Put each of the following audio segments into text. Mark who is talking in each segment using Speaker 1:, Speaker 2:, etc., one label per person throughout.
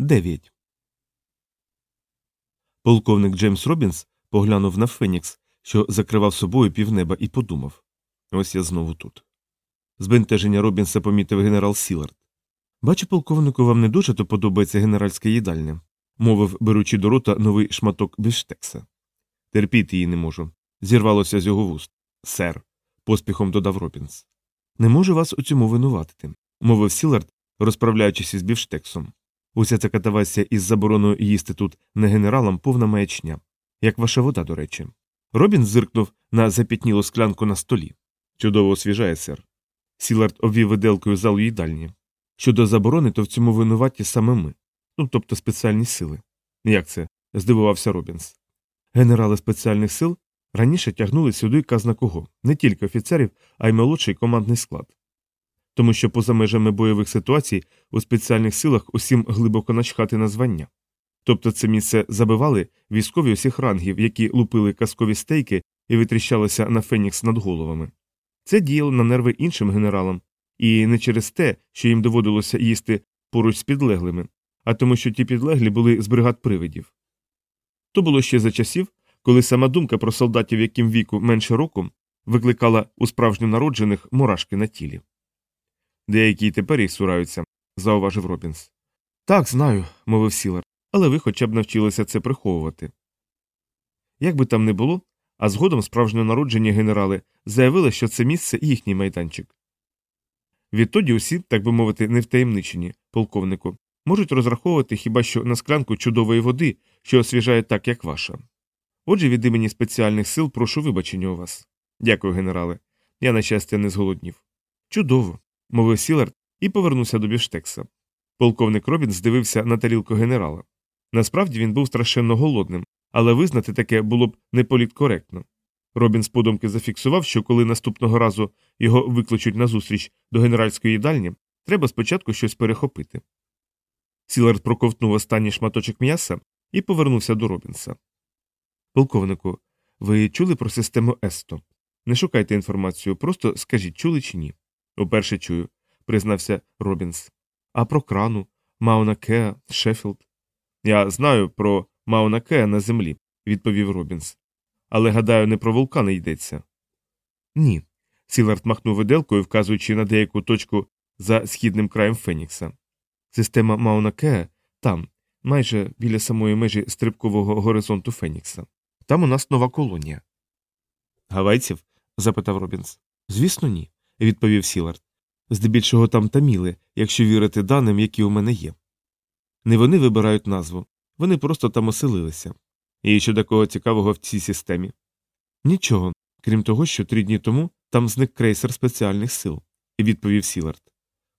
Speaker 1: 9. Полковник Джеймс Робінс поглянув на Фенікс, що закривав собою півнеба, і подумав ось я знову тут. Збентеження Робінса помітив генерал Сілард. Бачу, полковнику, вам не дуже-то подобається генеральська їдальня, мовив, беручи до рота новий шматок біфштекса. Терпіти її не можу. Зірвалося з його вуст. Сер, поспіхом додав Робінс. Не можу вас у цьому винуватити, мовив Сілард, розправляючись із біфштексом. Уся ця катавасія із забороною їсти тут не генералам повна маячня, як ваша вода, до речі. Робінс зиркнув на запітнілу склянку на столі. Чудово освіжає, сер. Сілард обвів виделкою залу їдальні. Щодо заборони, то в цьому винуваті саме ми, ну тобто спеціальні сили. Як це? здивувався Робінс. Генерали спеціальних сил раніше тягнули сюди казна-кого, не тільки офіцерів, а й молодший командний склад. Тому що поза межами бойових ситуацій у спеціальних силах усім глибоко начхати на звання. Тобто це місце забивали військові усіх рангів, які лупили казкові стейки і витріщалися на Фенікс над головами. Це діяло на нерви іншим генералам, і не через те, що їм доводилося їсти поруч з підлеглими, а тому, що ті підлеглі були з бригад привидів. То було ще за часів, коли сама думка про солдатів, яким віку менше року, викликала у справжньонароджених мурашки на тілі. Деякі й тепер їх цураються, зауважив Робінс. Так, знаю, мовив Сілард, але ви хоча б навчилися це приховувати. Як би там не було, а згодом справжньонароджені генерали заявили, що це місце їхній майданчик. Відтоді усі, так би мовити, невтаємничені, полковнику, можуть розраховувати хіба що на склянку чудової води, що освіжає так, як ваша. Отже, від імені спеціальних сил прошу вибачення у вас. Дякую, генерале. Я, на щастя, не зголоднів. Чудово, мовив Сілард і повернувся до біфштекса. Полковник Робінс дивився на тарілку генерала. Насправді він був страшенно голодним, але визнати таке було б неполіткоректно. Робінс подумки зафіксував, що коли наступного разу його викличуть на зустріч до генеральської їдальні, треба спочатку щось перехопити. Сілард проковтнув останній шматочок м'яса і повернувся до Робінса. Полковнику, ви чули про систему Есто? Не шукайте інформацію, просто скажіть, чули чи ні. Уперше чую, признався Робінс. А про Крану, Мауна Кеа, Шеффілд. Я знаю про Мауна Кеа на землі, відповів Робінс. Але гадаю, не про вулкани йдеться. Ні. Сілард махнув виделкою, вказуючи на деяку точку за східним краєм Фенікса. Система Мауна Кеа там, майже біля самої межі стрибкового горизонту Фенікса. Там у нас нова колонія. Гавайців? запитав Робінс. Звісно, ні, відповів Сілард. Здебільшого там таміли, якщо вірити даним, які у мене є. Не вони вибирають назву, вони просто там оселилися. І що такого цікавого в цій системі? Нічого, крім того, що три дні тому там зник крейсер спеціальних сил, відповів Сілард.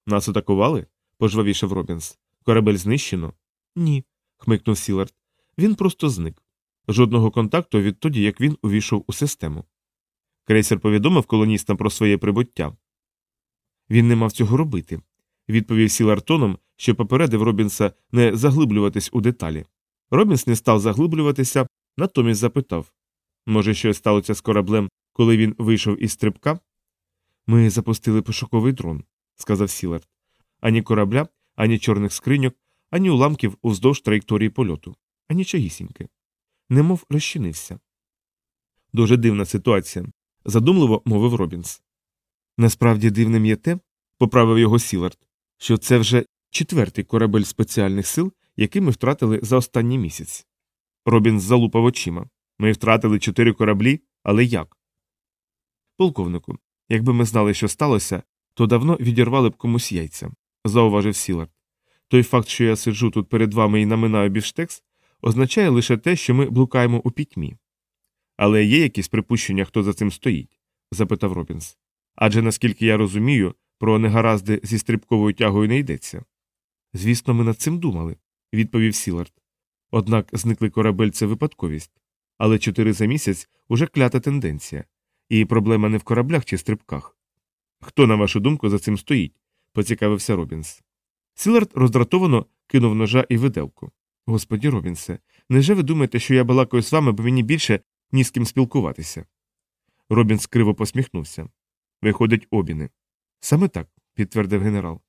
Speaker 1: Нас атакували? пожвавішав Робінс. Корабель знищено? Ні, хмикнув Сілард. Він просто зник. Жодного контакту відтоді, як він увійшов у систему. Крейсер повідомив колоністам про своє прибуття. Він не мав цього робити, відповів Сілард тоном, що попередив Робінса не заглиблюватись у деталі. Робінс не став заглиблюватися, натомість запитав може, щось сталося з кораблем, коли він вийшов із стрибка? Ми запустили пошуковий дрон, сказав Сілард. Ані корабля, ані чорних скриньок, ані уламків уздовж траєкторії польоту, ані чогісіньки. Немов розчинився. Дуже дивна ситуація, задумливо мовив Робінс. Насправді дивним є те, поправив його Сілард, що це вже четвертий корабель спеціальних сил, який ми втратили за останній місяць. Робінс залупав очима. Ми втратили чотири кораблі, але як? Полковнику, якби ми знали, що сталося, то давно відірвали б комусь яйця, зауважив Сілард. Той факт, що я сиджу тут перед вами і наминаю біштекс, означає лише те, що ми блукаємо у пітьмі. Але є якісь припущення, хто за цим стоїть? запитав Робінс. Адже наскільки я розумію, про негаразди зі стрибковою тягою не йдеться. Звісно, ми над цим думали, відповів Сілард. Один зниклий корабель це випадковість, але чотири за місяць уже клята тенденція, і проблема не в кораблях чи стрибках. Хто, на вашу думку, за цим стоїть? поцікавився Робінс. Сілард роздратовано кинув ножа і виделку. Господи Робінсе, невже ви думаєте, що я балакаю з вами, бо мені більше ні з ким спілкуватися? Робінс криво посміхнувся. Виходить, обіни. Саме так, підтвердив генерал.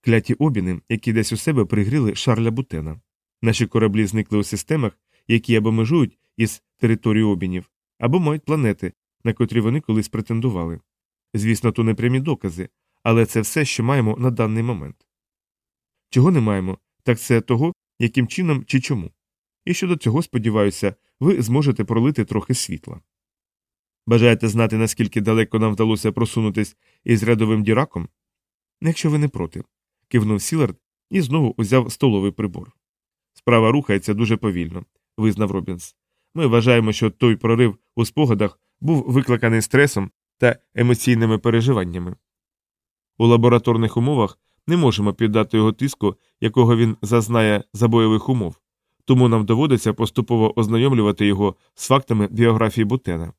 Speaker 1: кляті обіни, які десь у себе пригріли Шарля Бутена. Наші кораблі зникли у системах, які або межують із територією обінів, або мають планети, на котрі вони колись претендували. Звісно, то не прямі докази, але це все, що маємо на даний момент. Чого не маємо, так це того, яким чином чи чому. І щодо цього, сподіваюся, ви зможете пролити трохи світла. Бажаєте знати, наскільки далеко нам вдалося просунутись із рядовим Діраком? Якщо ви не проти, кивнув Сілард і знову узяв столовий прибор. Справа рухається дуже повільно, визнав Робінс. Ми вважаємо, що той прорив у спогадах був викликаний стресом та емоційними переживаннями. У лабораторних умовах не можемо піддати його тиску, якого він зазнає за бойових умов, тому нам доводиться поступово ознайомлювати його з фактами біографії Бутена.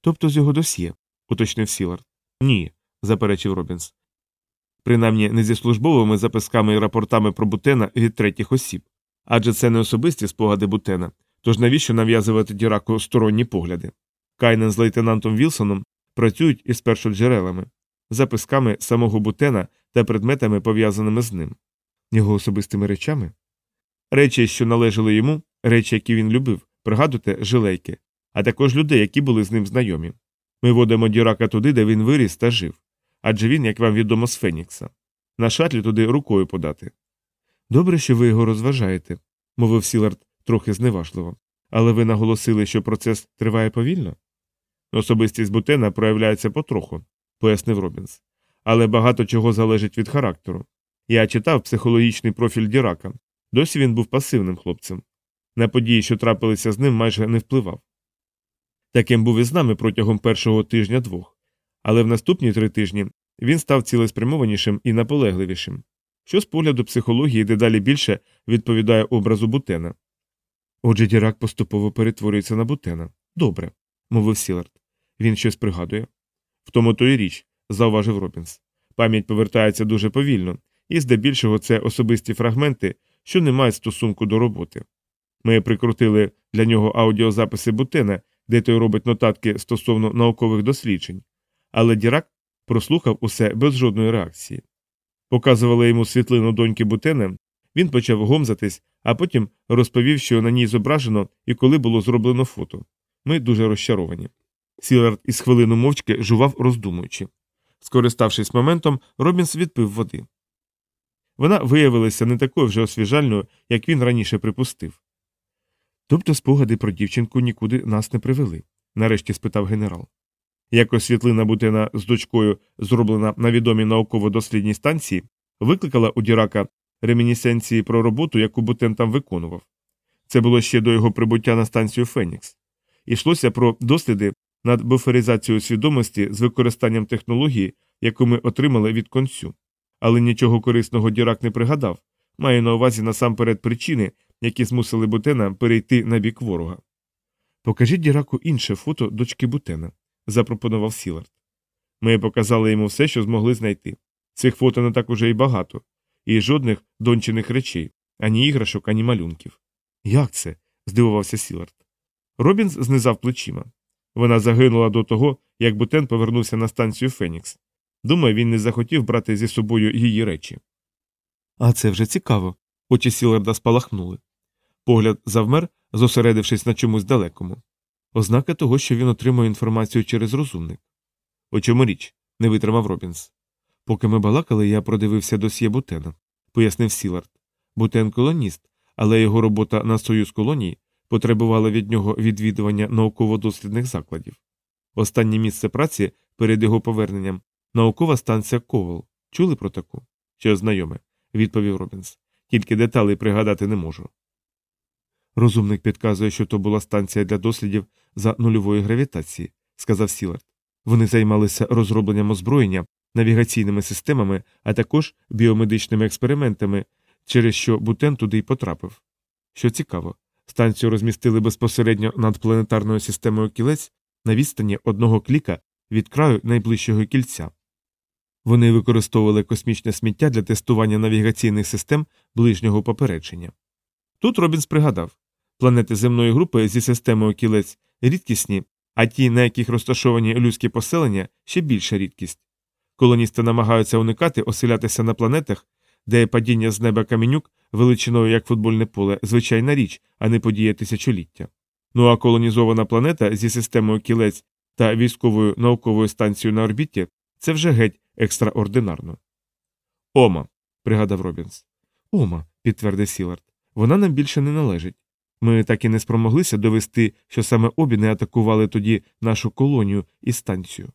Speaker 1: Тобто з його досьє, уточнив Сілард. Ні, заперечив Робінс. Принаймні не зі службовими записками і рапортами про Бутена від третіх осіб. Адже це не особисті спогади Бутена, тож навіщо нав'язувати Діраку сторонні погляди? Кайнен з лейтенантом Вілсоном працюють із першоджерелами, записками самого Бутена та предметами, пов'язаними з ним, його особистими речами. Речі, що належали йому, речі, які він любив, пригадуйте, жилейки, а також людей, які були з ним знайомі. Ми водимо Дірака туди, де він виріс та жив. Адже він, як вам відомо, з Фенікса. На шатлі туди рукою подати. Добре, що ви його розважаєте, мовив Сілард трохи зневажливо. Але ви наголосили, що процес триває повільно? Особистість Бутена проявляється потроху, пояснив Робінс. Але багато чого залежить від характеру. Я читав психологічний профіль Дірака. Досі він був пасивним хлопцем. На події, що трапилися з ним, майже не впливав. Таким був і з нами протягом першого тижня двох. Але в наступні три тижні він став цілеспрямованішим і наполегливішим, що з погляду психології дедалі більше відповідає образу Бутена. Отже, Дірак поступово перетворюється на Бутена. Добре, мовив Сілард. Він щось пригадує. В тому то й річ, зауважив Робінс. Пам'ять повертається дуже повільно, і здебільшого це особисті фрагменти, що не мають стосунку до роботи. Ми прокрутили для нього аудіозаписи Бутена, де той робить нотатки стосовно наукових досліджень, але Дірак прослухав усе без жодної реакції. Показували йому світлину доньки Бутена, він почав гомзатись, а потім розповів, що на ній зображено і коли було зроблено фото. Ми дуже розчаровані. Сілард із хвилину мовчки жував, роздумуючи. Скориставшись моментом, Робінс відпив води. Вона виявилася не такою вже освіжальною, як він раніше припустив. Тобто спогади про дівчинку нікуди нас не привели? нарешті спитав генерал. Якось світлина Бутена з дочкою, зроблена на відомій науково-дослідній станції, викликала у Дірака ремінісценції про роботу, яку Бутен там виконував. Це було ще до його прибуття на станцію Фенікс. Ішлося про досліди над буферизацією свідомості з використанням технології, яку ми отримали від концю. Але нічого корисного Дірак не пригадав, має на увазі насамперед причини, які змусили Бутена перейти на бік ворога. Покажіть Діраку інше фото дочки Бутена, запропонував Сілард. Ми показали йому все, що змогли знайти. Цих фото не так уже й багато, і жодних доньчиних речей, ані іграшок, ані малюнків. Як це? здивувався Сілард. Робінс знизав плечима. Вона загинула до того, як Бутен повернувся на станцію Фенікс. Думаю, він не захотів брати зі собою її речі. А це вже цікаво. Очі Сіларда спалахнули. Погляд завмер, зосередившись на чомусь далекому. Ознака того, що він отримує інформацію через розумник. У чому річ? не витримав Робінс. Поки ми балакали, я продивився досьє Бутена, пояснив Сілард. Бутен колоніст, але його робота на Союз колоній потребувала від нього відвідування науково-дослідних закладів. Останнє місце праці перед його поверненням наукова станція Ковал. Чули про таку? Щось знайоме, відповів Робінс. Тільки деталей пригадати не можу. Розумник підказує, що то була станція для дослідів за нульової гравітації, сказав Сілард. Вони займалися розробленням озброєння, навігаційними системами, а також біомедичними експериментами, через що Бутен туди й потрапив. Що цікаво, станцію розмістили безпосередньо над планетарною системою кілець на відстані одного кліка від краю найближчого кільця. Вони використовували космічне сміття для тестування навігаційних систем ближнього попередження. Тут Робінс пригадав планети земної групи зі системою кілець рідкісні, а ті, на яких розташовані людські поселення, ще більша рідкість. Колоністи намагаються уникати оселятися на планетах, де падіння з неба каменюк величиною як футбольне поле звичайна річ, а не подія тисячоліття. Ну а колонізована планета зі системою кілець та військовою науковою станцією на орбіті це вже геть екстраординарно. Ома, пригадав Робінс. Ома, підтвердив Сілард. Вона нам більше не належить. Ми так і не спромоглися довести, що саме обіни атакували тоді нашу колонію і станцію.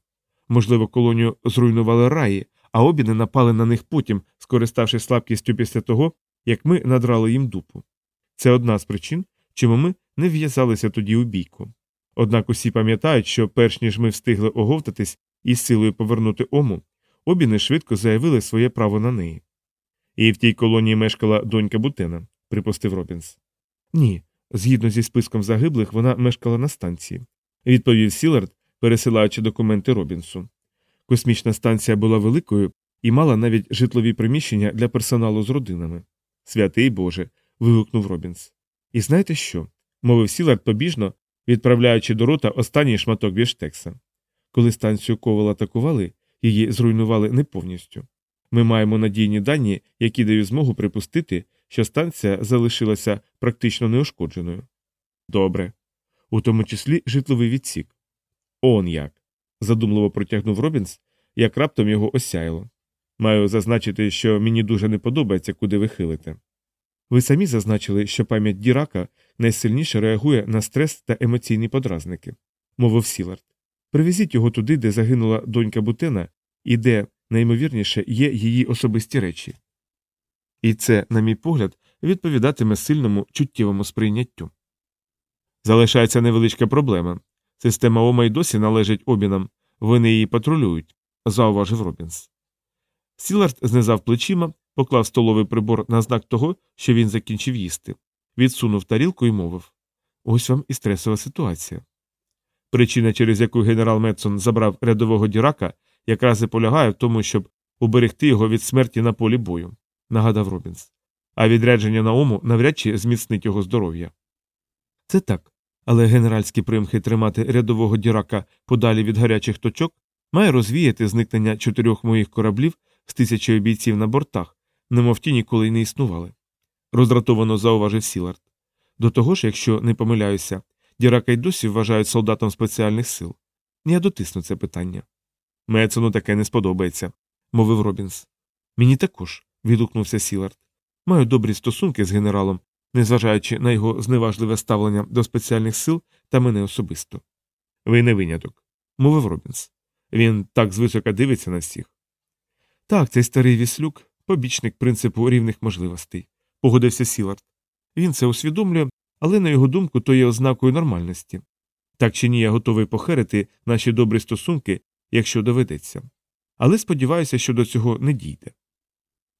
Speaker 1: Можливо, колонію зруйнували раї, а обіни напали на них потім, скориставшись слабкістю після того, як ми надрали їм дупу. Це одна з причин, чому ми не в'язалися тоді у бійку. Однак усі пам'ятають, що перш ніж ми встигли оговтатись і з силою повернути ому, обіни швидко заявили своє право на неї. І в тій колонії мешкала донька Бутена, припустив Робінс. Ні, згідно зі списком загиблих, вона мешкала на станції, відповів Сілард, пересилаючи документи Робінсу. Космічна станція була великою і мала навіть житлові приміщення для персоналу з родинами. Святий Боже. вигукнув Робінс. І знаєте що? мовив Сілард побіжно, відправляючи до рота останній шматок біштекса. Коли станцію Ковал атакували, її зруйнували не повністю. Ми маємо надійні дані, які дають змогу припустити, що станція залишилася практично неушкодженою. Добре. У тому числі житловий відсік. Он як. задумливо протягнув Робінс, як раптом його осяяло. Маю зазначити, що мені дуже не подобається, куди ви хилите. Ви самі зазначили, що пам'ять Дірака найсильніше реагує на стрес та емоційні подразники, мовив Сілард. Привезіть його туди, де загинула донька Бутена, і де, найімовірніше, є її особисті речі. І це, на мій погляд, відповідатиме сильному чуттєвому сприйняттю. Залишається невеличка проблема. Система Ома й досі належить обінам, вони її патрулюють, зауважив Робінс. Сілард знизав плечима, поклав столовий прибор на знак того, що він закінчив їсти, відсунув тарілку і мовив Ось вам і стресова ситуація. Причина, через яку генерал Метсон забрав рядового Дірака, якраз і полягає в тому, щоб уберегти його від смерті на полі бою, нагадав Робінс. А відрядження на ому навряд чи зміцнить його здоров'я. Це так. Але генеральські примхи тримати рядового дірака подалі від гарячих точок має розвіяти зникнення чотирьох моїх кораблів з тисячою бійців на бортах, немов ті ніколи й не існували. Роздратовано зауважив Сілард. До того ж, якщо не помиляюся, дірака й досі вважають солдатом спеціальних сил. Я дотисну це питання. Мецону таке не сподобається, мовив Робінс. Мені також, відгукнувся Сілард. Маю добрі стосунки з генералом, незважаючи на його зневажливе ставлення до спеціальних сил та мене особисто. Ви не виняток, мовив Робінс. Він так звисока дивиться на всіх. Так, цей старий віслюк, побічник принципу рівних можливостей, погодився Сілард. Він це усвідомлює, але на його думку то є ознакою нормальності. Так чи ні, я готовий похерити наші добрі стосунки, якщо доведеться. Але сподіваюся, що до цього не дійде.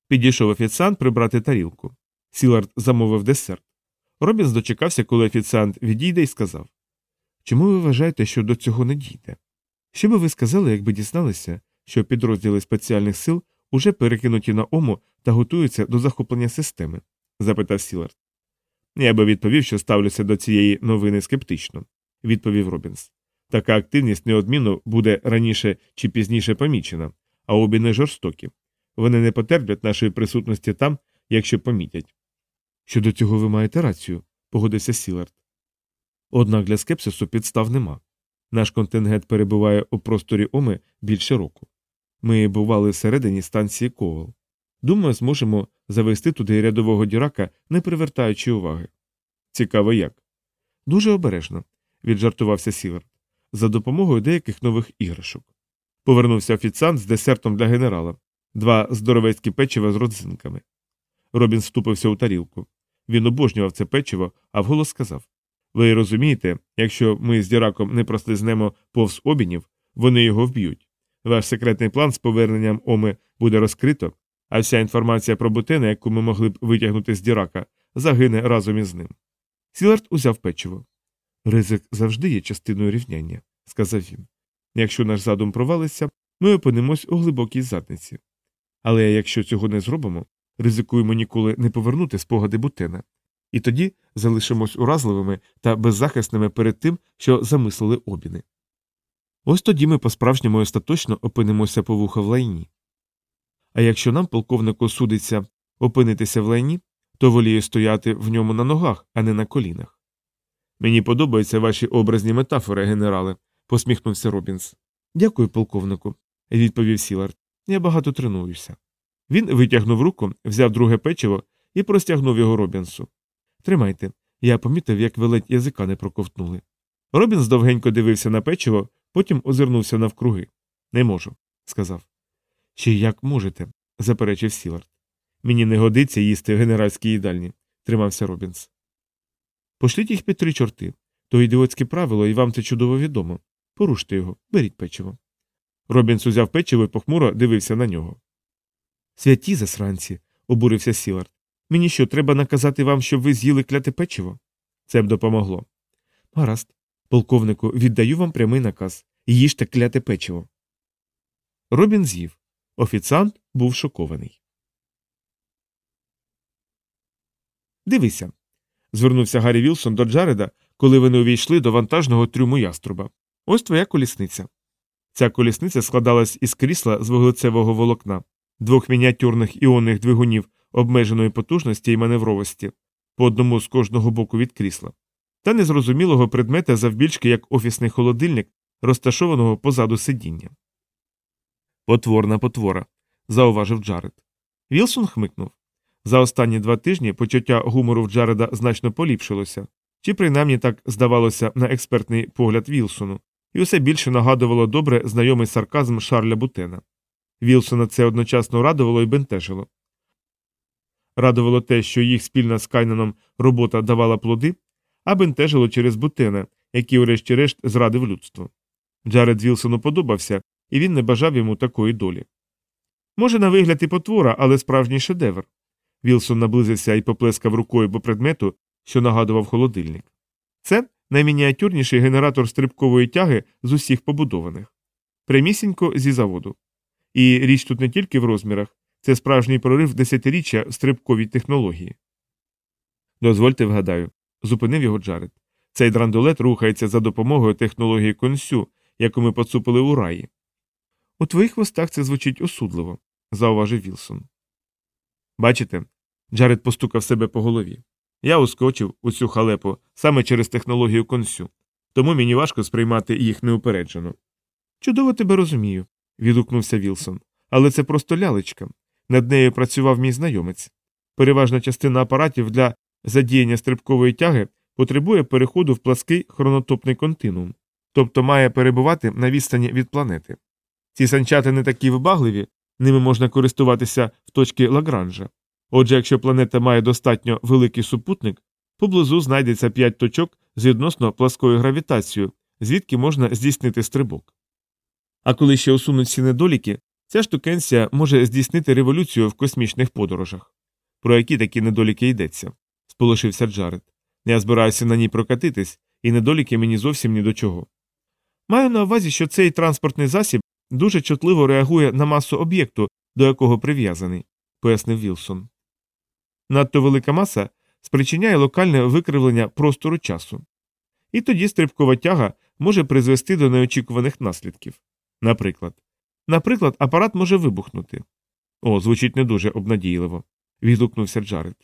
Speaker 1: Підійшов офіціант прибрати тарілку. Сілард замовив десерт. Робінс дочекався, коли офіціант відійде, і сказав Чому ви вважаєте, що до цього не дійде? Що би ви сказали, якби дізналися, що підрозділи спеціальних сил уже перекинуті на Ому та готуються до захоплення системи? запитав Сілард. Я би відповів, що ставлюся до цієї новини скептично, відповів Робінс. Така активність неодмінно буде раніше чи пізніше помічена, а обіни жорстокі. Вони не потерплять нашої присутності там, якщо помітять. Щодо цього ви маєте рацію, погодився Сілард. Однак для скепсису підстав нема. Наш контингент перебуває у просторі Оми більше року. Ми бували всередині станції Ковал. Думаю, зможемо завести туди рядового Дірака, не привертаючи уваги. Цікаво як. Дуже обережно, віджартувався Сілард, за допомогою деяких нових іграшок. Повернувся офіціант з десертом для генерала, два здоровецькі печива з родзинками. Робін ступився у тарілку. Він обожнював це печиво, а вголос сказав Ви розумієте, якщо ми з діраком не прослизнемо повз обінів, вони його вб'ють. Ваш секретний план з поверненням Оми буде розкрито, а вся інформація про бутена, яку ми могли б витягнути з дірака, загине разом із ним. Сілард узяв печиво. Ризик завжди є частиною рівняння, сказав він. Якщо наш задум провалиться, ми опинимось у глибокій задниці. Але якщо цього не зробимо, ризикуємо ніколи не повернути спогади бутена, і тоді залишимось уразливими та беззахисними перед тим, що замислили обіни. Ось тоді ми по справжньому остаточно опинимося по вуха в лайні. А якщо нам, полковнику, судиться опинитися в лайні, то волію стояти в ньому на ногах, а не на колінах. Мені подобаються ваші образні метафори, генерале, посміхнувся Робінс. Дякую, полковнику, відповів Сілард. Я багато тренуюся. Він витягнув руку, взяв друге печиво і простягнув його Робінсу. Тримайте, я помітив, як ви ледь язика не проковтнули. Робінс довгенько дивився на печиво, потім озирнувся навкруги. Не можу, сказав. Ще як можете, заперечив Сілард. Мені не годиться їсти в генеральській їдальні, тримався Робінс. Пошліть їх під три чорти. То ідіотське правило, і вам це чудово відомо. Поруште його, беріть печиво. Робінс узяв печиво і похмуро дивився на нього. Святі засранці, обурився Сілард. Мені що, треба наказати вам, щоб ви з'їли кляте печиво? Це б допомогло. Гаразд. Полковнику, віддаю вам прямий наказ їжте кляте печиво. Робін з'їв. Офіціант був шокований. Дивися. звернувся Гаррі Вілсон до Джареда, коли вони увійшли до вантажного трюму яструба. Ось твоя колісниця. Ця колісниця складалась із крісла з вуглецевого волокна, двох мініатюрних іонних двигунів обмеженої потужності і маневровості, по одному з кожного боку від крісла, та незрозумілого предмета завбільшки як офісний холодильник, розташованого позаду сидіння. Потворна потвора, зауважив Джаред. Вілсон хмикнув. За останні два тижні почуття гумору в Джареда значно поліпшилося, чи принаймні так здавалося на експертний погляд Вілсону, і усе більше нагадувало добре знайомий сарказм Шарля Бутена. Вілсона це одночасно радувало і бентежило. Радувало те, що їх спільна з Кайнаном робота давала плоди, а бентежило через Бутена, який, урешті-решт, зрадив людство. Джаред Вілсону подобався, і він не бажав йому такої долі. Може, на вигляд і потвора, але справжній шедевр. Вілсон наблизився і поплескав рукою по предмету, що нагадував холодильник. Це наймініатюрніший генератор стрибкової тяги з усіх побудованих. Прямісінько зі заводу. І річ тут не тільки в розмірах, це справжній прорив десятиріччя в стрибковій технології. Дозвольте вгадаю, зупинив його Джаред. Цей драндулет рухається за допомогою технології консю, яку ми поцупили у раї. У твоїх вустах це звучить осудливо, зауважив Вілсон. Бачите, Джаред постукав себе по голові. Я ускочив у цю халепу саме через технологію консю, тому мені важко сприймати їх неупереджено. Чудово тебе розумію, відгукнувся Вілсон. Але це просто лялечка. Над нею працював мій знайомець. Переважна частина апаратів для задіяння стрибкової тяги потребує переходу в плаский хронотопний континуум, тобто має перебувати на відстані від планети. Ці санчати не такі вибагливі, ними можна користуватися в точці Лагранжа. Отже, якщо планета має достатньо великий супутник, поблизу знайдеться п'ять точок з відносно пласкою гравітацією, звідки можна здійснити стрибок. А коли ще усунуть всі недоліки, ця штукенція може здійснити революцію в космічних подорожах. Про які такі недоліки йдеться, сполошився Джаред. Я збираюся на ній прокатитись, і недоліки мені зовсім ні до чого. Маю на увазі, що цей транспортний засіб дуже чутливо реагує на масу об'єкту, до якого прив'язаний, пояснив Вілсон. Надто велика маса спричиняє локальне викривлення простору часу. І тоді стрибкова тяга може призвести до неочікуваних наслідків. Наприклад, Наприклад, апарат може вибухнути. О, звучить не дуже обнадійливо, відгукнувся Джаред.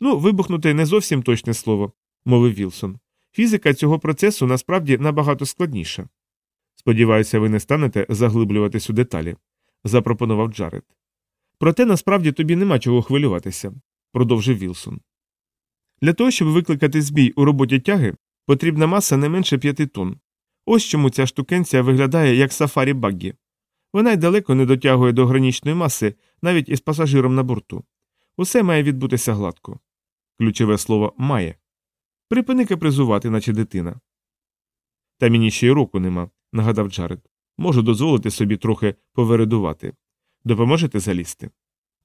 Speaker 1: Ну, вибухнути не зовсім точне слово, мовив Вілсон. Фізика цього процесу насправді набагато складніша. Сподіваюся, ви не станете заглиблюватись у деталі, запропонував Джаред. Проте насправді тобі нема чого хвилюватися, продовжив Вілсон. Для того, щоб викликати збій у роботі тяги, потрібна маса не менше п'яти тонн. Ось чому ця штукенція виглядає як сафарі баггі. Вона й далеко не дотягує до гранічної маси, навіть із пасажиром на борту. Усе має відбутися гладко. Ключове слово має. Припини капризувати, наче дитина. Та мені ще й року нема, нагадав Джаред. Можу дозволити собі трохи повередувати. Допоможете залізти?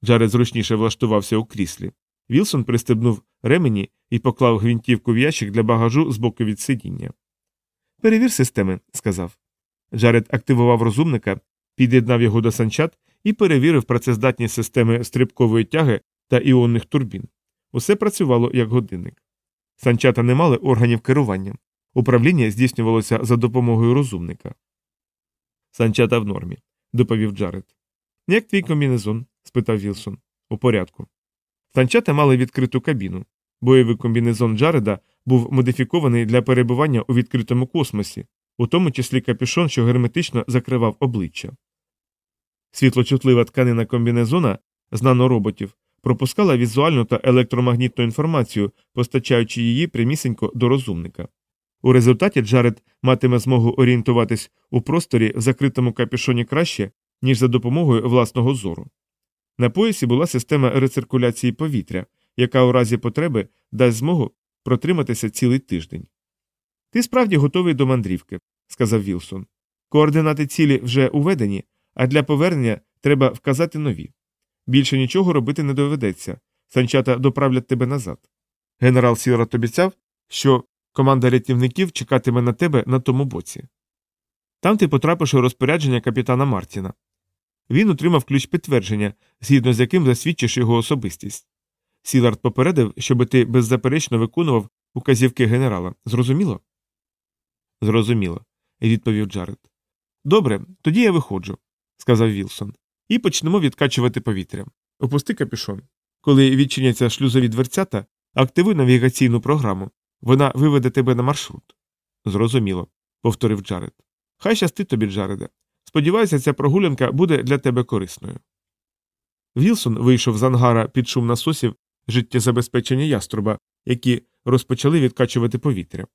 Speaker 1: Джаред зручніше влаштувався у кріслі. Вілсон пристебнув ремені і поклав гвинтівку в ящик для багажу з боку від сидіння. Перевір системи, сказав. Джаред активував розумника під'єднав його до санчат і перевірив працездатність системи стрибкової тяги та іонних турбін. Усе працювало як годинник. Санчата не мали органів керування. Управління здійснювалося за допомогою розумника. Санчата в нормі, доповів Джаред. Як твій комбінезон? спитав Вілсон. У порядку. Санчата мали відкриту кабіну. Бойовий комбінезон Джареда був модифікований для перебування у відкритому космосі, у тому числі капюшон, що герметично закривав обличчя. Світлочутлива тканина комбінезона з нанороботів пропускала візуальну та електромагнітну інформацію, постачаючи її прямісінько до розумника. У результаті Джаред матиме змогу орієнтуватись у просторі в закритому капюшоні краще, ніж за допомогою власного зору. На поясі була система рециркуляції повітря, яка у разі потреби дасть змогу протриматися цілий тиждень. Ти справді готовий до мандрівки, сказав Вілсон. Координати цілі вже уведені, а для повернення треба вказати нові. Більше нічого робити не доведеться. Санчата доправлять тебе назад. Генерал Сілард обіцяв, що команда рятівників чекатиме на тебе на тому боці. Там ти потрапиш у розпорядження капітана Мартіна. Він отримав ключ підтвердження, згідно з яким засвідчиш його особистість. Сілард попередив, щоб ти беззаперечно виконував указівки генерала. Зрозуміло? Зрозуміло, відповів Джаред. Добре, тоді я виходжу, сказав Вілсон, і почнемо відкачувати повітря. Опусти капюшон. Коли відчиняться шлюзові дверцята, активуй навігаційну програму. Вона виведе тебе на маршрут. Зрозуміло, повторив Джаред. Хай щастить тобі, Джареде. Сподіваюся, ця прогулянка буде для тебе корисною. Вілсон вийшов з ангара під шум насосів життєзабезпечення яструба, які розпочали відкачувати повітря.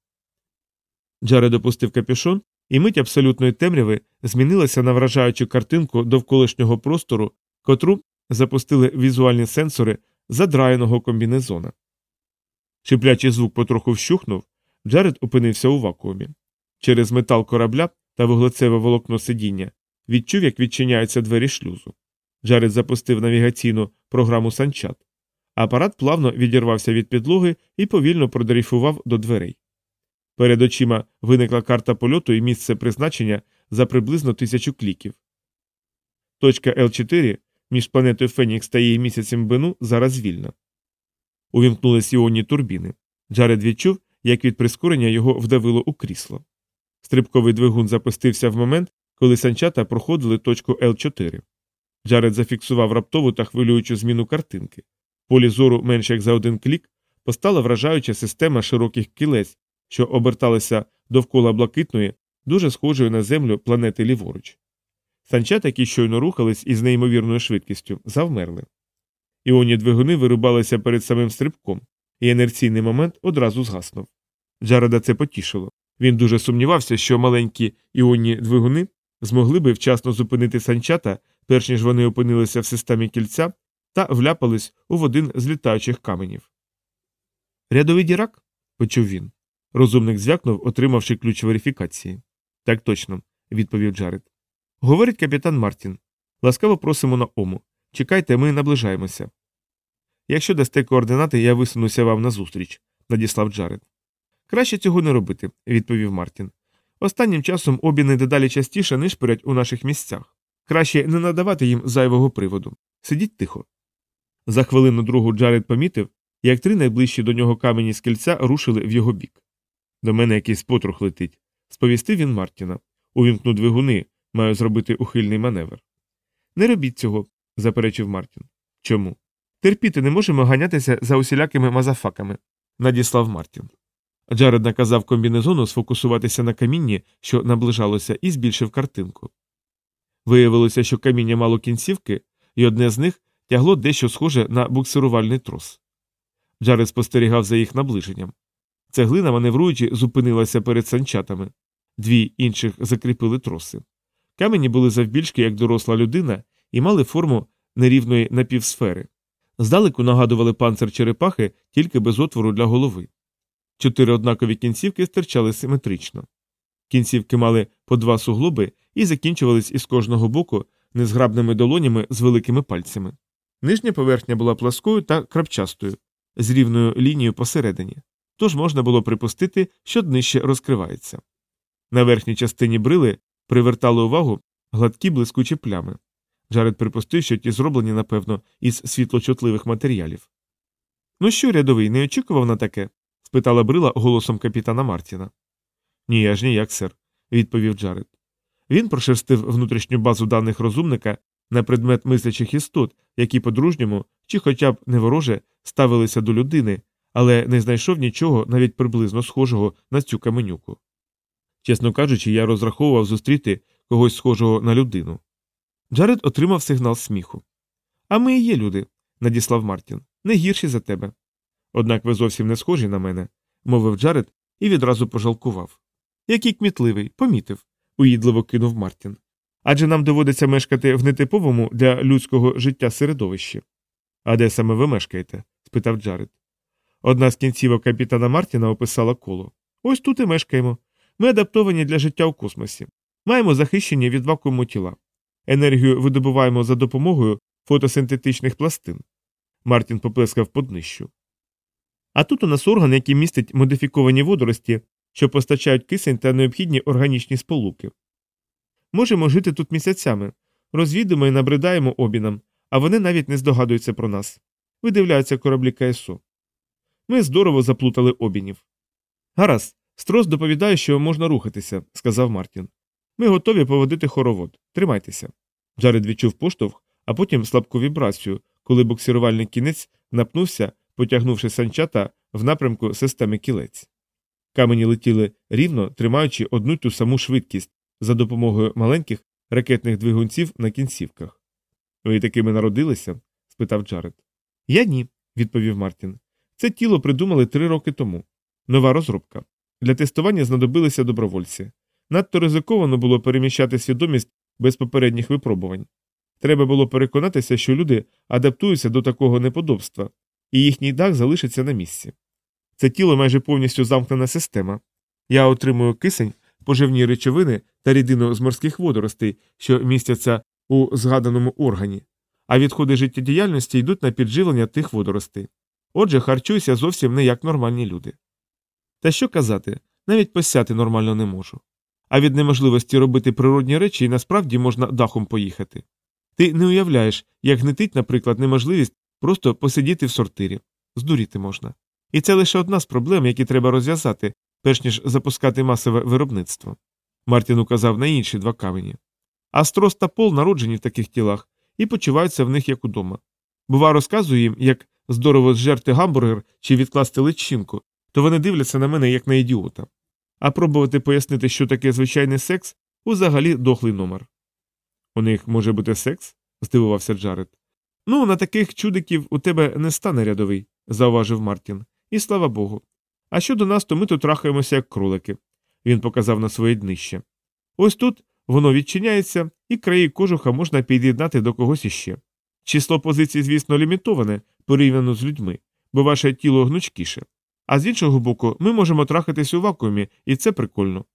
Speaker 1: Джаред опустив капюшон, і мить абсолютної темряви змінилася на вражаючу картинку довколишнього простору, котру запустили візуальні сенсори задраєного комбінезона. Шиплячий звук потроху вщухнув, Джаред опинився у вакуумі. Через метал корабля та вуглецеве волокно сидіння відчув, як відчиняються двері шлюзу. Джаред запустив навігаційну програму санчат. Апарат плавно відірвався від підлоги і повільно продрейфував до дверей. Перед очима виникла карта польоту і місце призначення за приблизно тисячу кліків. Точка Л4 між планетою Фенікс та її місяцем Бену зараз вільна. Увімкнулись іонні турбіни. Джаред відчув, як від прискорення його вдавило у крісло. Стрибковий двигун запустився в момент, коли санчата проходили точку Л4. Джаред зафіксував раптову та хвилюючу зміну картинки. Полі зору менш як за один клік постала вражаюча система широких кілець, що оберталися довкола блакитної, дуже схожої на землю планети ліворуч. Санчата, які щойно рухались із неймовірною швидкістю, завмерли. Іонні двигуни вирубалися перед самим стрибком, і інерційний момент одразу згаснув. Джареда це потішило. Він дуже сумнівався, що маленькі іонні двигуни змогли би вчасно зупинити санчата, перш ніж вони опинилися в системі кільця та вляпались у один з літаючих каменів. Рядовий Дірак? почув він. Розумник звякнув, отримавши ключ верифікації. Так точно, відповів Джаред. Говорить капітан Мартін. Ласкаво просимо на Ому. Чекайте, ми наближаємося. Якщо дасте координати, я висунуся вам назустріч, надіслав Джаред. Краще цього не робити, відповів Мартін. Останнім часом обіни дедалі частіше нишпорять у наших місцях. Краще не надавати їм зайвого приводу. Сидіть тихо. За хвилину другу Джаред помітив, як три найближчі до нього камені з кільця рушили в його бік. До мене якийсь потрух летить, сповістив він Мартіна. Увімкну двигуни, маю зробити ухильний маневр. Не робіть цього, заперечив Мартін. Чому? Терпіти не можемо ганятися за усілякими мазафаками, надіслав Мартін. Джаред наказав комбінезону сфокусуватися на камінні, що наближалося, і збільшив картинку. Виявилося, що каміння мало кінцівки, і одне з них тягло дещо схоже на буксирувальний трос. Джаред спостерігав за їх наближенням. Цеглина, маневруючи, зупинилася перед санчатами, дві інших закріпили троси. Камені були завбільшки, як доросла людина, і мали форму нерівної напівсфери. Здалеку нагадували панцир черепахи тільки без отвору для голови. Чотири однакові кінцівки стирчали симетрично. Кінцівки мали по два суглоби і закінчувались із кожного боку незграбними долонями з великими пальцями. Нижня поверхня була пласкою та крапчастою, з рівною лінією посередині, тож можна було припустити, що днище розкривається. На верхній частині брили привертали увагу гладкі блискучі плями. Джаред припустив, що ті зроблені, напевно, із світлочутливих матеріалів. Ну що, рядовий, не очікував на таке? спитала брила голосом капітана Мартіна. Ні, аж ніяк, сер, відповів Джаред. Він прошерстив внутрішню базу даних розумника на предмет мислячих істот, які по-дружньому чи хоча б не вороже ставилися до людини, але не знайшов нічого навіть приблизно схожого на цю каменюку. Чесно кажучи, я розраховував зустріти когось схожого на людину. Джаред отримав сигнал сміху. А ми і є люди, надіслав Мартін, не гірші за тебе. Однак ви зовсім не схожі на мене, мовив Джаред і відразу пожалкував. Який кмітливий, помітив, уїдливо кинув Мартін. Адже нам доводиться мешкати в нетиповому для людського життя середовищі. А де саме ви мешкаєте? спитав Джаред. Одна з кінцівок капітана Мартіна описала коло. Ось тут і мешкаємо. Ми адаптовані для життя у космосі. Маємо захищення від вакууму тіла. Енергію видобуваємо за допомогою фотосинтетичних пластин. Мартін поплескав по днищу. А тут у нас орган, який містить модифіковані водорості, що постачають кисень та необхідні органічні сполуки. Можемо жити тут місяцями, розвідуємо і набридаємо обінам, а вони навіть не здогадуються про нас. Видивляються кораблі КСО. Ми здорово заплутали обінів. Гаразд, строс доповідає, що можна рухатися, сказав Мартін. Ми готові поводити хоровод. Тримайтеся. Джаред відчув поштовх, а потім слабку вібрацію, коли буксирувальний кінець напнувся, потягнувши санчата в напрямку системи кілець. Камені летіли рівно, тримаючи одну ту саму швидкість за допомогою маленьких ракетних двигунців на кінцівках. Ви такими народилися? спитав Джаред. Я ні, відповів Мартін. Це тіло придумали три роки тому. Нова розробка. Для тестування знадобилися добровольці. Надто ризиковано було переміщати свідомість без попередніх випробувань. Треба було переконатися, що люди адаптуються до такого неподобства, і їхній дах залишиться на місці. Це тіло майже повністю замкнена система. Я отримую кисень, поживні речовини та рідину з морських водоростей, що містяться у згаданому органі, а відходи життєдіяльності йдуть на підживлення тих водоростей. Отже, харчуюся зовсім не як нормальні люди. Та що казати, навіть посяти нормально не можу. А від неможливості робити природні речі і насправді можна дахом поїхати. Ти не уявляєш, як гнетить, наприклад, неможливість просто посидіти в сортирі. Здуріти можна. І це лише одна з проблем, які треба розв'язати, перш ніж запускати масове виробництво. Мартін указав на інші два камені. Астрос та Пол народжені в таких тілах і почуваються в них як удома. Бува, розказую їм, як здорово зжерти гамбургер чи відкласти личинку, то вони дивляться на мене як на ідіота. А пробувати пояснити, що таке звичайний секс, узагалі дохлий номер. У них може бути секс? здивувався Джаред. Ну, на таких чудиків у тебе не стане рядовий, зауважив Мартін. І слава Богу. А щодо нас, то ми тут трахаємося як кролики. Він показав на своє днище. Ось тут воно відчиняється, і краї кожуха можна під'єднати до когось іще. Число позицій, звісно, лімітоване порівняно з людьми, бо ваше тіло гнучкіше. А з іншого боку, ми можемо трахатись у вакуумі, і це прикольно.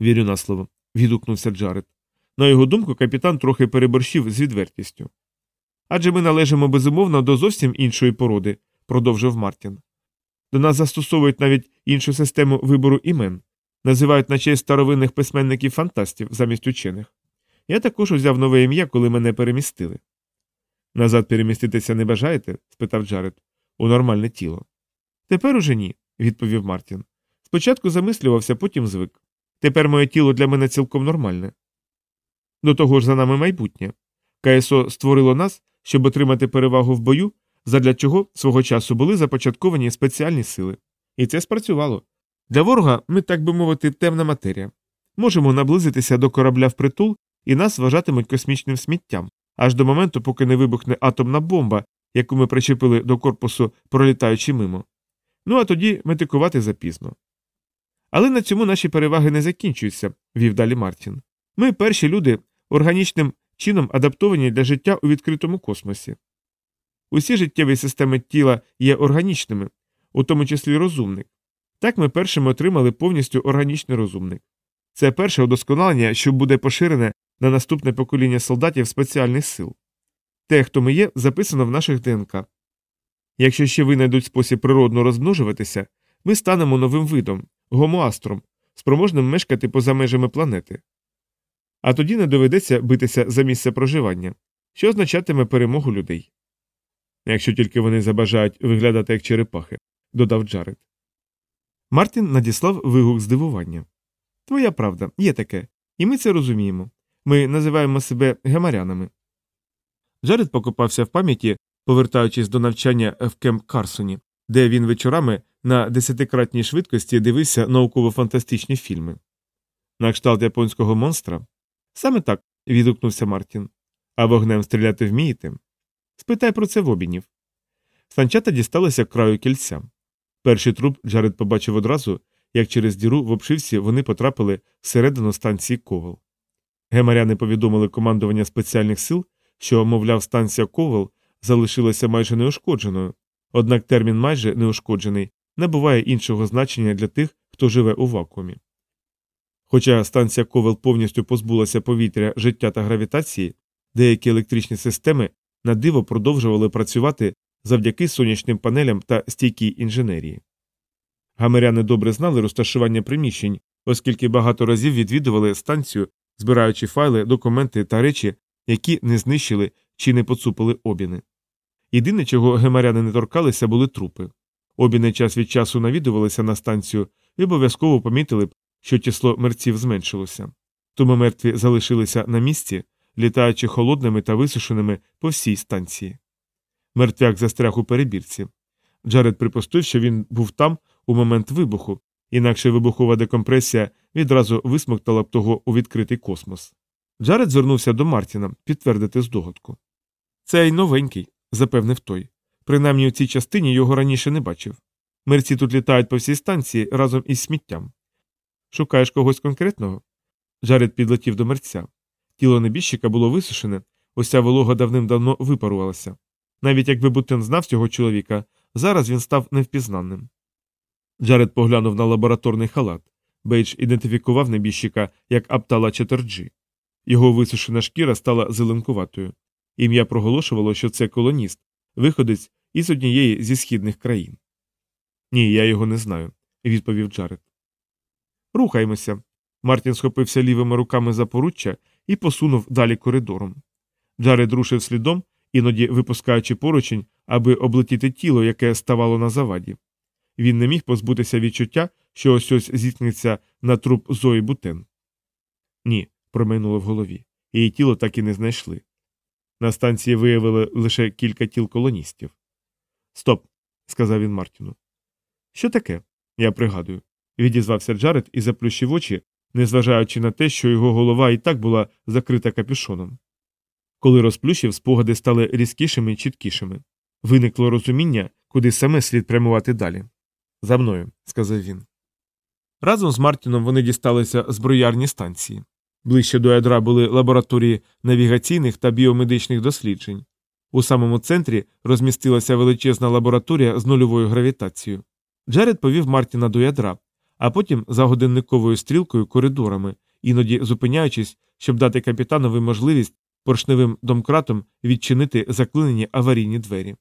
Speaker 1: Вірю на слово, відгукнувся Джаред. На його думку, капітан трохи переборщив з відвертістю. Адже ми належимо безумовно до зовсім іншої породи, продовжив Мартін. До нас застосовують навіть іншу систему вибору імен, називають на честь старовинних письменників фантастів замість учених. Я також узяв нове ім'я, коли мене перемістили. Назад переміститися не бажаєте? спитав Джаред. У нормальне тіло. Тепер уже ні, відповів Мартін. Спочатку замислювався, потім звик. Тепер моє тіло для мене цілком нормальне. До того ж за нами майбутнє. КСО створило нас, щоб отримати перевагу в бою, задля чого свого часу були започатковані спеціальні сили. І це спрацювало. Для ворога ми, так би мовити, темна матерія. Можемо наблизитися до корабля впритул, і нас вважатимуть космічним сміттям, аж до моменту, поки не вибухне атомна бомба, яку ми причепили до корпусу, пролітаючи мимо. Ну а тоді метикувати запізно. Але на цьому наші переваги не закінчуються, вів далі Мартін. Ми перші люди органічним чином адаптовані для життя у відкритому космосі. Усі життєві системи тіла є органічними, у тому числі розумник. Так ми першими отримали повністю органічний розумник. Це перше удосконалення, що буде поширене на наступне покоління солдатів спеціальних сил. Те, хто ми є, записано в наших ДНК. Якщо ще винайдуть спосіб природно розмножуватися, ми станемо новим видом, гомоастром, спроможним мешкати поза межами планети. А тоді не доведеться битися за місце проживання, що означатиме перемогу людей. Якщо тільки вони забажають виглядати як черепахи, додав Джаред. Мартін надіслав вигук здивування. Твоя правда, є таке, і ми це розуміємо. Ми називаємо себе гамерянами. Джаред покопався в пам'яті, повертаючись до навчання в Кемп Карсоні, де він вечорами на десятикратній швидкості дивився науково-фантастичні фільми. На кшталт японського монстра? Саме так, відгукнувся Мартін. А вогнем стріляти вмієте? Спитай про це в обінів. Санчата дісталися краю кільця. Перший труп Джаред побачив одразу, як через діру в обшивці вони потрапили всередину станції Ковал. Гемаряни повідомили командування спеціальних сил, що, мовляв, станція Ковал залишилася майже неушкодженою, однак термін майже неушкоджений не буває іншого значення для тих, хто живе у вакуумі. Хоча станція Ковел повністю позбулася повітря, життя та гравітації, деякі електричні системи на диво продовжували працювати завдяки сонячним панелям та стійкій інженерії. Гамеряни добре знали розташування приміщень, оскільки багато разів відвідували станцію, збираючи файли, документи та речі, які не знищили чи не поцупили обіни. Єдине, чого гемаряни не торкалися, були трупи. Обіни час від часу навідувалися на станцію і обов'язково помітили б, що число мерців зменшилося. Тому мертві залишилися на місці, літаючи холодними та висушеними по всій станції. Мертвяк застряг у перебірці. Джаред припустив, що він був там у момент вибуху, інакше вибухова декомпресія відразу висмоктала б того у відкритий космос. Джаред звернувся до Мартіна підтвердити здогадку. Це новенький, запевнив той. Принаймні у цій частині його раніше не бачив. Мерці тут літають по всій станції разом із сміттям. Шукаєш когось конкретного? Джаред підлетів до мерця. Тіло небіжчика було висушене, уся волога давним-давно випарувалася. Навіть якби Бутен знав цього чоловіка, зараз він став невпізнаним. Джаред поглянув на лабораторний халат. Бейдж ідентифікував небіжчика як Аптала Четерджі. Його висушена шкіра стала зеленкуватою. Ім'я проголошувало, що це колоніст, виходець із однієї зі східних країн. Ні, я його не знаю, відповів Джаред. Рухаємося. Мартін схопився лівими руками за поруччя і посунув далі коридором. Джаред рушив слідом, іноді випускаючи поручень, аби облетіти тіло, яке ставало на заваді. Він не міг позбутися відчуття, що ось ось зіткнеться на труп Зої Бутен. Ні, промайнуло в голові. Її тіло так і не знайшли. На станції виявили лише кілька тіл колоністів. Стоп, сказав він Мартіну. Що таке? Я пригадую. Відізвався Джаред і заплющив очі, незважаючи на те, що його голова і так була закрита капюшоном. Коли розплющив, спогади стали різкішими і чіткішими. Виникло розуміння, куди саме слід прямувати далі. За мною, сказав він. Разом з Мартіном вони дісталися зброярні станції. Ближче до ядра були лабораторії навігаційних та біомедичних досліджень. У самому центрі розмістилася величезна лабораторія з нульовою гравітацією. Джеред повів Мартіна до ядра, а потім за годинниковою стрілкою коридорами, іноді зупиняючись, щоб дати капітанові можливість поршневим домкратом відчинити заклинені аварійні двері.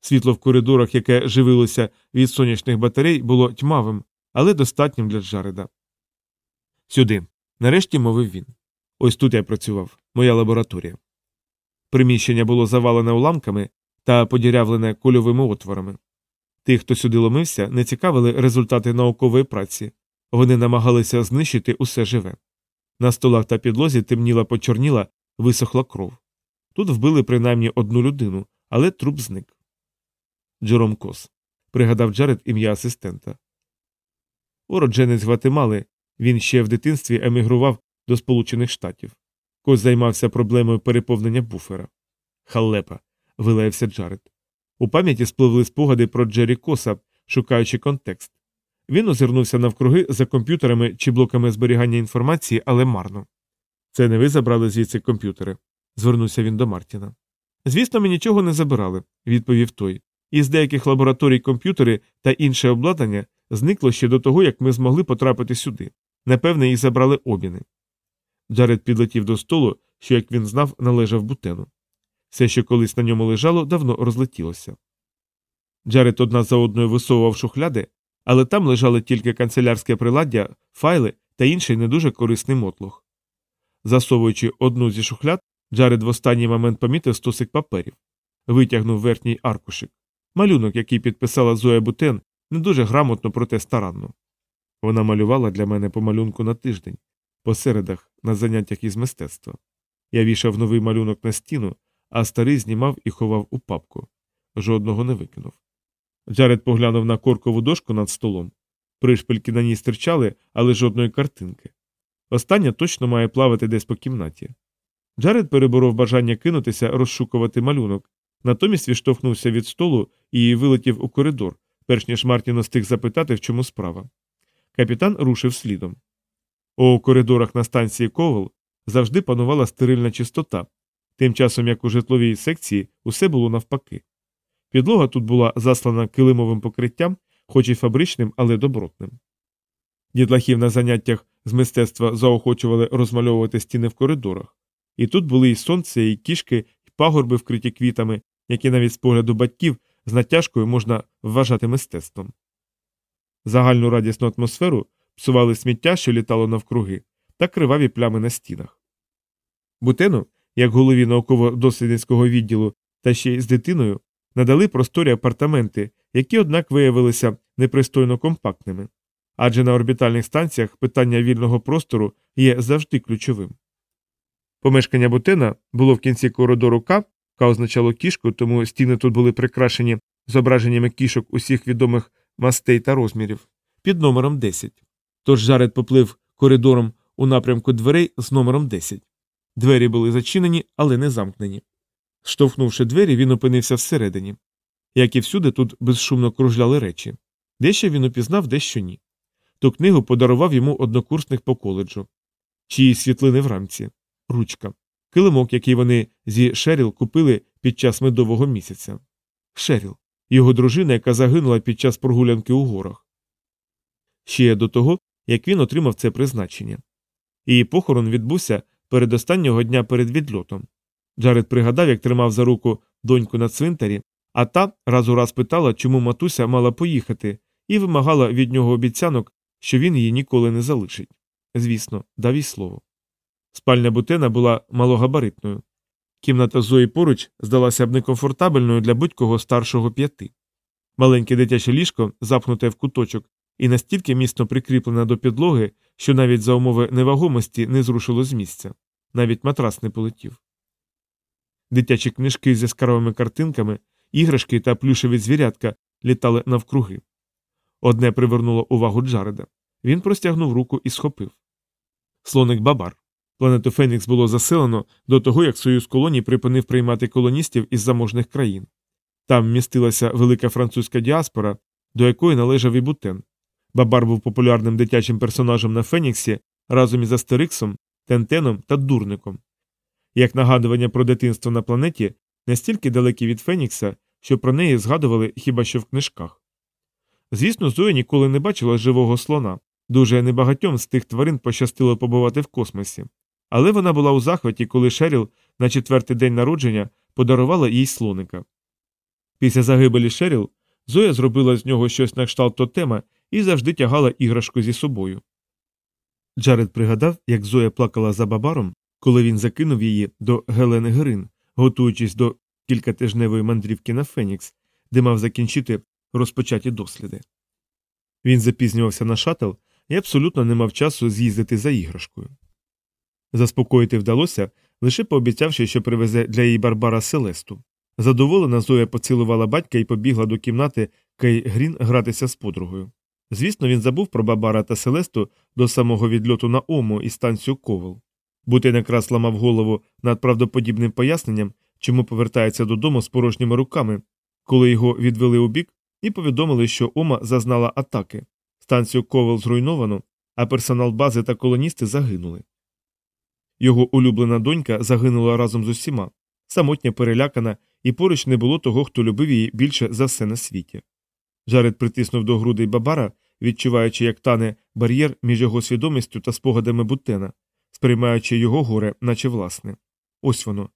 Speaker 1: Світло в коридорах, яке живилося від сонячних батарей, було тьмавим, але достатнім для Джареда. Сюди. Нарешті мовив він. Ось тут я працював, моя лабораторія. Приміщення було завалене уламками та подірявлене кульовими отворами. Тих, хто сюди ломився, не цікавили результати наукової праці, вони намагалися знищити усе живе. На столах та підлозі темніла почорніла, висохла кров. Тут вбили принаймні одну людину, але труп зник. Джером Кос. Пригадав Джаред ім'я асистента. Уродженець Гватемали, він ще в дитинстві емігрував до Сполучених Штатів. Кос займався проблемою переповнення буфера. Халепа. вилаявся Джаред. У пам'яті спливли спогади про Джері Коса, шукаючи контекст. Він озирнувся навкруги за комп'ютерами чи блоками зберігання інформації, але марно. Це не ви забрали звідси комп'ютери, звернувся він до Мартіна. Звісно, ми нічого не забирали, відповів той. Із деяких лабораторій комп'ютери та інше обладнання зникло ще до того, як ми змогли потрапити сюди. Напевне, їх забрали обіни. Джаред підлетів до столу, що, як він знав, належав бутену. Все, що колись на ньому лежало, давно розлетілося. Джаред одна за одною висовував шухляди, але там лежали тільки канцелярське приладдя, файли та інший не дуже корисний мотлох. Засовуючи одну зі шухляд, Джаред в останній момент помітив стосик паперів, витягнув верхній аркушик, малюнок, який підписала Зоя Бутен, не дуже грамотно, проте старанно. Вона малювала для мене по малюнку на тиждень, по середах, на заняттях із мистецтва. Я вішав новий малюнок на стіну, а старий знімав і ховав у папку. Жодного не викинув. Джаред поглянув на коркову дошку над столом. Пришпильки на ній стирчали, але жодної картинки. Остання точно має плавати десь по кімнаті. Джаред переборов бажання кинутися розшукувати малюнок, натомість відштовхнувся від столу і вилетів у коридор, перш ніж Мартін встиг запитати, в чому справа. Капітан рушив слідом. У коридорах на станції Ковал завжди панувала стерильна чистота, тим часом як у житловій секції усе було навпаки. Підлога тут була заслана килимовим покриттям, хоч і фабричним, але добротним. Дітлахів на заняттях з мистецтва заохочували розмальовувати стіни в коридорах, і тут були і сонце, і кішки, і пагорби, вкриті квітами, які навіть з погляду батьків з натяжкою можна вважати мистецтвом. Загальну радісну атмосферу псували сміття, що літало навкруги, та криваві плями на стінах. Бутену, як голові науково-дослідницького відділу, та ще й з дитиною, надали просторі апартаменти, які, однак, виявилися непристойно компактними. Адже на орбітальних станціях питання вільного простору є завжди ключовим. Помешкання Бутена було в кінці коридору К, К означало кішку, тому стіни тут були прикрашені зображеннями кішок усіх відомих мастей та розмірів, під номером 10. Тож Жаред поплив коридором у напрямку дверей з номером 10. Двері були зачинені, але не замкнені. Штовхнувши двері, він опинився всередині. Як і всюди, тут безшумно кружляли речі. Дещо він упізнав, дещо ні. Ту книгу подарував йому однокурсник по коледжу, чиї світлини в рамці, ручка, килимок, який вони зі Шеріл купили під час медового місяця. Шеріл, його дружина, яка загинула під час прогулянки у горах. Ще до того, як він отримав це призначення. Її похорон відбувся перед останнього дня перед відльотом. Джаред пригадав, як тримав за руку доньку на цвинтарі, а та раз у раз питала, чому матуся мала поїхати, і вимагала від нього обіцянок, що він її ніколи не залишить. Звісно, дав їй слово. Спальня бутена була малогабаритною. Кімната Зої поруч здалася б некомфортабельною для будь-кого старшого п'яти. Маленьке дитяче ліжко, запхнуте в куточок, і настільки міцно прикріплене до підлоги, що навіть за умови невагомості не зрушило з місця, навіть матрас не полетів. Дитячі книжки з яскравими картинками, іграшки та плюшеві звірятка літали навкруги. Одне привернуло увагу Джареда. Він простягнув руку і схопив. Слоник Бабар. Планету Фенікс було заселено до того, як Союз колоній припинив приймати колоністів із заможних країн. Там містилася велика французька діаспора, до якої належав і Бутен. Бабар був популярним дитячим персонажем на Феніксі разом із Астериксом, Тентеном та Дурником. Як нагадування про дитинство на планеті, настільки далекі від Фенікса, що про неї згадували хіба що в книжках. Звісно, Зоя ніколи не бачила живого слона. Дуже небагатьом з тих тварин пощастило побувати в космосі. Але вона була у захваті, коли Шеріл на четвертий день народження подарувала їй слоника. Після загибелі Шеріл Зоя зробила з нього щось на кшталт тотема і завжди тягала іграшку зі собою. Джаред пригадав, як Зоя плакала за бабаром, коли він закинув її до Гелени Грин, готуючись до кількатижневої мандрівки на Фенікс, де мав закінчити розпочаті досліди. Він запізнювався на шатл і абсолютно не мав часу з'їздити за іграшкою. Заспокоїти вдалося, лише пообіцявши, що привезе для її Барбара Селесту. Задоволена Зоя поцілувала батька і побігла до кімнати Кей Грін гратися з подругою. Звісно, він забув про Бабара та Селесту до самого відльоту на Ому і станцію Ковел. Бутин якраз ламав голову над правдоподібним поясненням, чому повертається додому з порожніми руками, коли його відвели у бік і повідомили, що Ома зазнала атаки. Станцію Ковел зруйновано, а персонал бази та колоністи загинули. Його улюблена донька загинула разом з усіма, самотня перелякана, і поруч не було того, хто любив її більше за все на світі. Жаред притиснув до грудей Бабара, відчуваючи, як тане бар'єр між його свідомістю та спогадами Бутена, сприймаючи його горе, наче власне. Ось воно.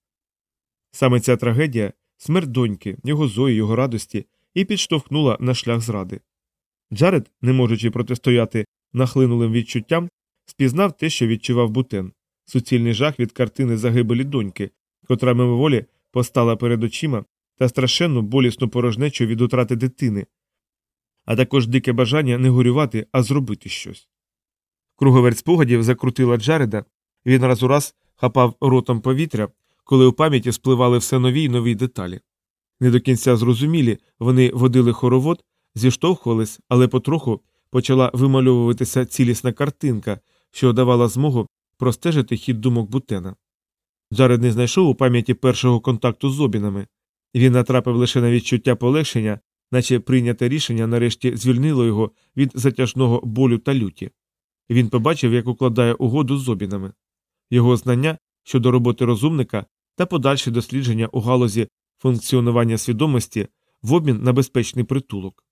Speaker 1: Саме ця трагедія, смерть доньки, його зої, його радості, і підштовхнула на шлях зради. Джаред, не можучи протистояти нахлинулим відчуттям, спізнав те, що відчував Бутен суцільний жах від картини загибелі доньки, котра мимоволі постала перед очима, та страшенну болісну порожнечу від утрати дитини, а також дике бажання не горювати, а зробити щось. Круговерть спогадів закрутила Джареда, він раз у раз хапав ротом повітря, коли у пам'яті спливали все нові й нові деталі. Не до кінця зрозумілі, вони водили хоровод, зіштовхувались, але потроху почала вимальовуватися цілісна картинка, що давала змогу простежити хід думок Бутена. Джаред не знайшов у пам'яті першого контакту з обінами, він натрапив лише на відчуття полегшення, наче прийняте рішення нарешті звільнило його від затяжного болю та люті. Він побачив, як укладає угоду з обінами. Його знання щодо роботи розумника та подальші дослідження у галузі функціонування свідомості в обмін на безпечний притулок.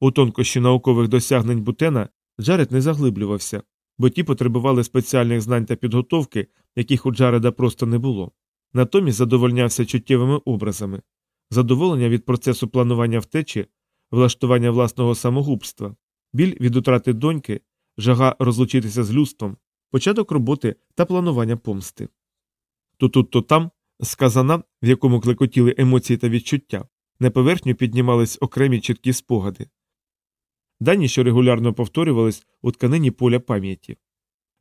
Speaker 1: У тонкощі наукових досягнень Бутена Джаред не заглиблювався, бо ті потребували спеціальних знань та підготовки, яких у Джареда просто не було. Натомість задовольнявся чуттєвими образами, задоволення від процесу планування втечі, влаштування власного самогубства, біль від утрати доньки, жага розлучитися з людством, початок роботи та планування помсти. То тут, то там сказана, в якому клекотіли емоції та відчуття, на поверхню піднімались окремі чіткі спогади. Дані, що регулярно повторювались у тканині поля пам'яті,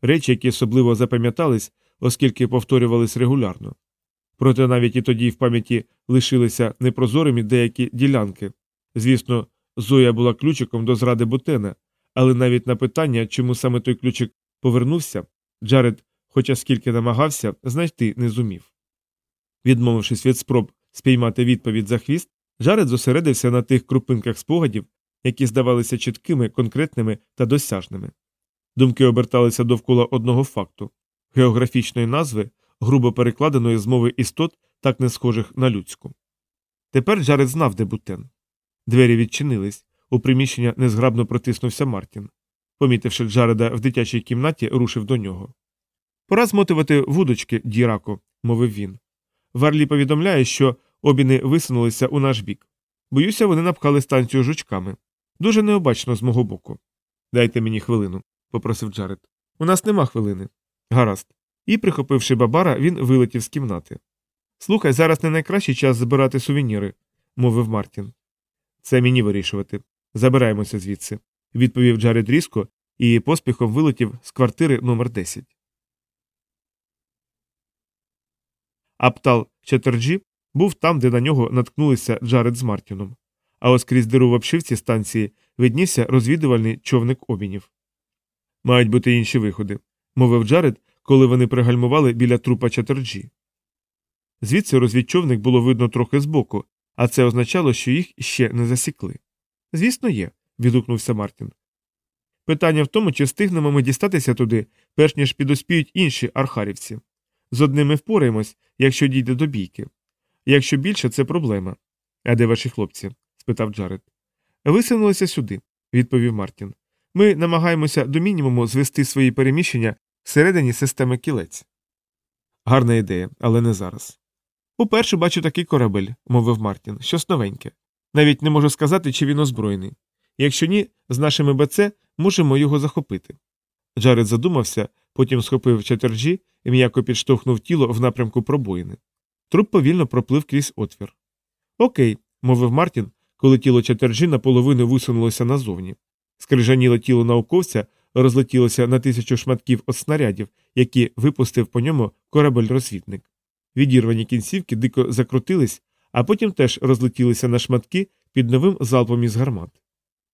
Speaker 1: речі, які особливо запам'ятались, оскільки повторювались регулярно. Проте навіть і тоді в пам'яті лишилися непрозорими деякі ділянки. Звісно, Зоя була ключиком до зради Бутена, але навіть на питання, чому саме той ключик повернувся, Джаред, хоча скільки намагався, знайти не зумів. Відмовившись від спроб спіймати відповідь за хвіст, Джаред зосередився на тих крупинках спогадів, які здавалися чіткими, конкретними та досяжними. Думки оберталися довкола одного факту географічної назви, грубо перекладеної з мови істот, так не схожих на людську. Тепер Джаред знав, де Бутен. Двері відчинились, у приміщення незграбно протиснувся Мартін. Помітивши Джареда в дитячій кімнаті, рушив до нього. Пора змотувати вудочки, Діраку, мовив він. Варлі повідомляє, що обіни висунулися у наш бік. Боюся, вони напхали станцію жучками. Дуже необачно з мого боку. Дайте мені хвилину, попросив Джаред. У нас нема хвилини. Гаразд. І, прихопивши Бабара, він вилетів з кімнати. Слухай, зараз не найкращий час збирати сувеніри, мовив Мартін. Це мені вирішувати. Забираємося звідси, відповів Джаред різко і поспіхом вилетів з квартири номер 10 Аптал Четерджі був там, де на нього наткнулися Джаред з Мартіном, а ось крізь диру в обшивці станції виднівся розвідувальний човник обінів. Мають бути інші виходи, мовив Джаред, коли вони пригальмували біля трупа Четерджі. Звідси розвідчовник було видно трохи збоку, а це означало, що їх ще не засікли. Звісно, є, відгукнувся Мартін. Питання в тому, чи встигнемо ми дістатися туди, перш ніж підоспіють інші архарівці. З одними впораємось, якщо дійде до бійки. Якщо більше, це проблема. А де ваші хлопці? Спитав Джаред. Висунулися сюди, відповів Мартін. Ми намагаємося до мінімуму звести свої переміщення всередині системи кілець. Гарна ідея, але не зараз. Уперше бачу такий корабель, мовив Мартін, щось новеньке. Навіть не можу сказати, чи він озброєний. Якщо ні, з нашими БЦ можемо його захопити. Джаред задумався, потім схопив Четерджі і м'яко підштовхнув тіло в напрямку пробоїни. Труп повільно проплив крізь отвір. Окей, мовив Мартін, коли тіло Четерджі наполовину висунулося назовні. Скрижаніле тіло науковця розлетілося на тисячу шматків від снарядів, які випустив по ньому корабель-розвідник. Відірвані кінцівки дико закрутились, а потім теж розлетілися на шматки під новим залпом із гармат.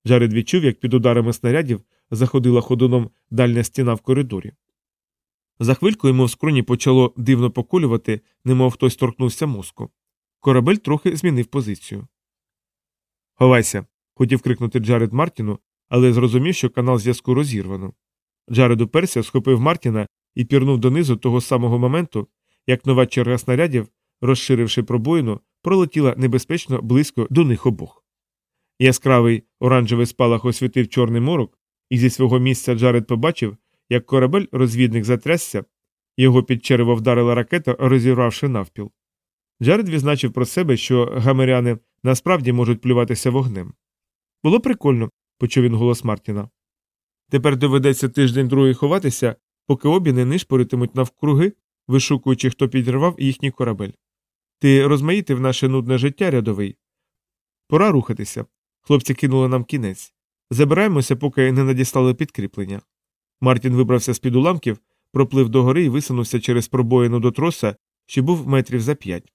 Speaker 1: Джаред відчув, як під ударами снарядів заходила ходуном дальня стіна в коридорі. За хвильку йому в скроні почало дивно поколювати, немов хтось торкнувся мозку. Корабель трохи змінив позицію. Ховайся. хотів крикнути Джаред Мартіну, але зрозумів, що канал зв'язку розірвано. Джаред уперся, схопив Мартіна і пірнув донизу того самого моменту, як нова черга снарядів, розширивши пробоїну, пролетіла небезпечно близько до них обох. Яскравий оранжевий спалах освітив чорний морок, і зі свого місця Джаред побачив, як корабель розвідник затрясся, його під черево вдарила ракета, розірвавши навпіл. Джаред відзначив про себе, що гамеряни насправді можуть плюватися вогнем. Було прикольно, почув він голос Мартіна. Тепер доведеться тиждень другий ховатися, поки обі не нишпоритимуть навкруги, вишукуючи, хто підірвав їхній корабель. Ти розмаїтив наше нудне життя рядовий. Пора рухатися. Хлопці кинули нам кінець. Забираємося, поки не надіслали підкріплення. Мартін вибрався з під уламків, проплив догори і висунувся через пробоїну до троса, що був метрів за п'ять.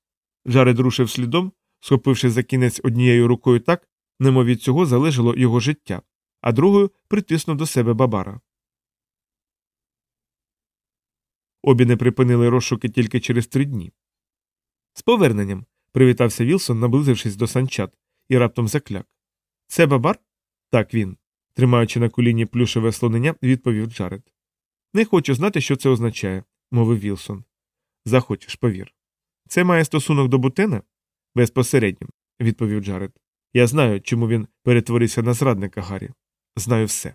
Speaker 1: Джаред рушив слідом, схопивши за кінець однією рукою так, немов від цього залежало його життя, а другою притиснув до себе бабара. Обі не припинили розшуки тільки через три дні. З поверненням. привітався Вілсон, наблизившись до санчат, і раптом закляк. Це бабар? Так він, тримаючи на коліні плюшеве слонення, відповів Джаред. Не хочу знати, що це означає, мовив Вілсон. Захочеш, повір. Це має стосунок до бутена? Безпосередньо, відповів Джаред. Я знаю, чому він перетворився на зрадника Гаррі. Знаю все.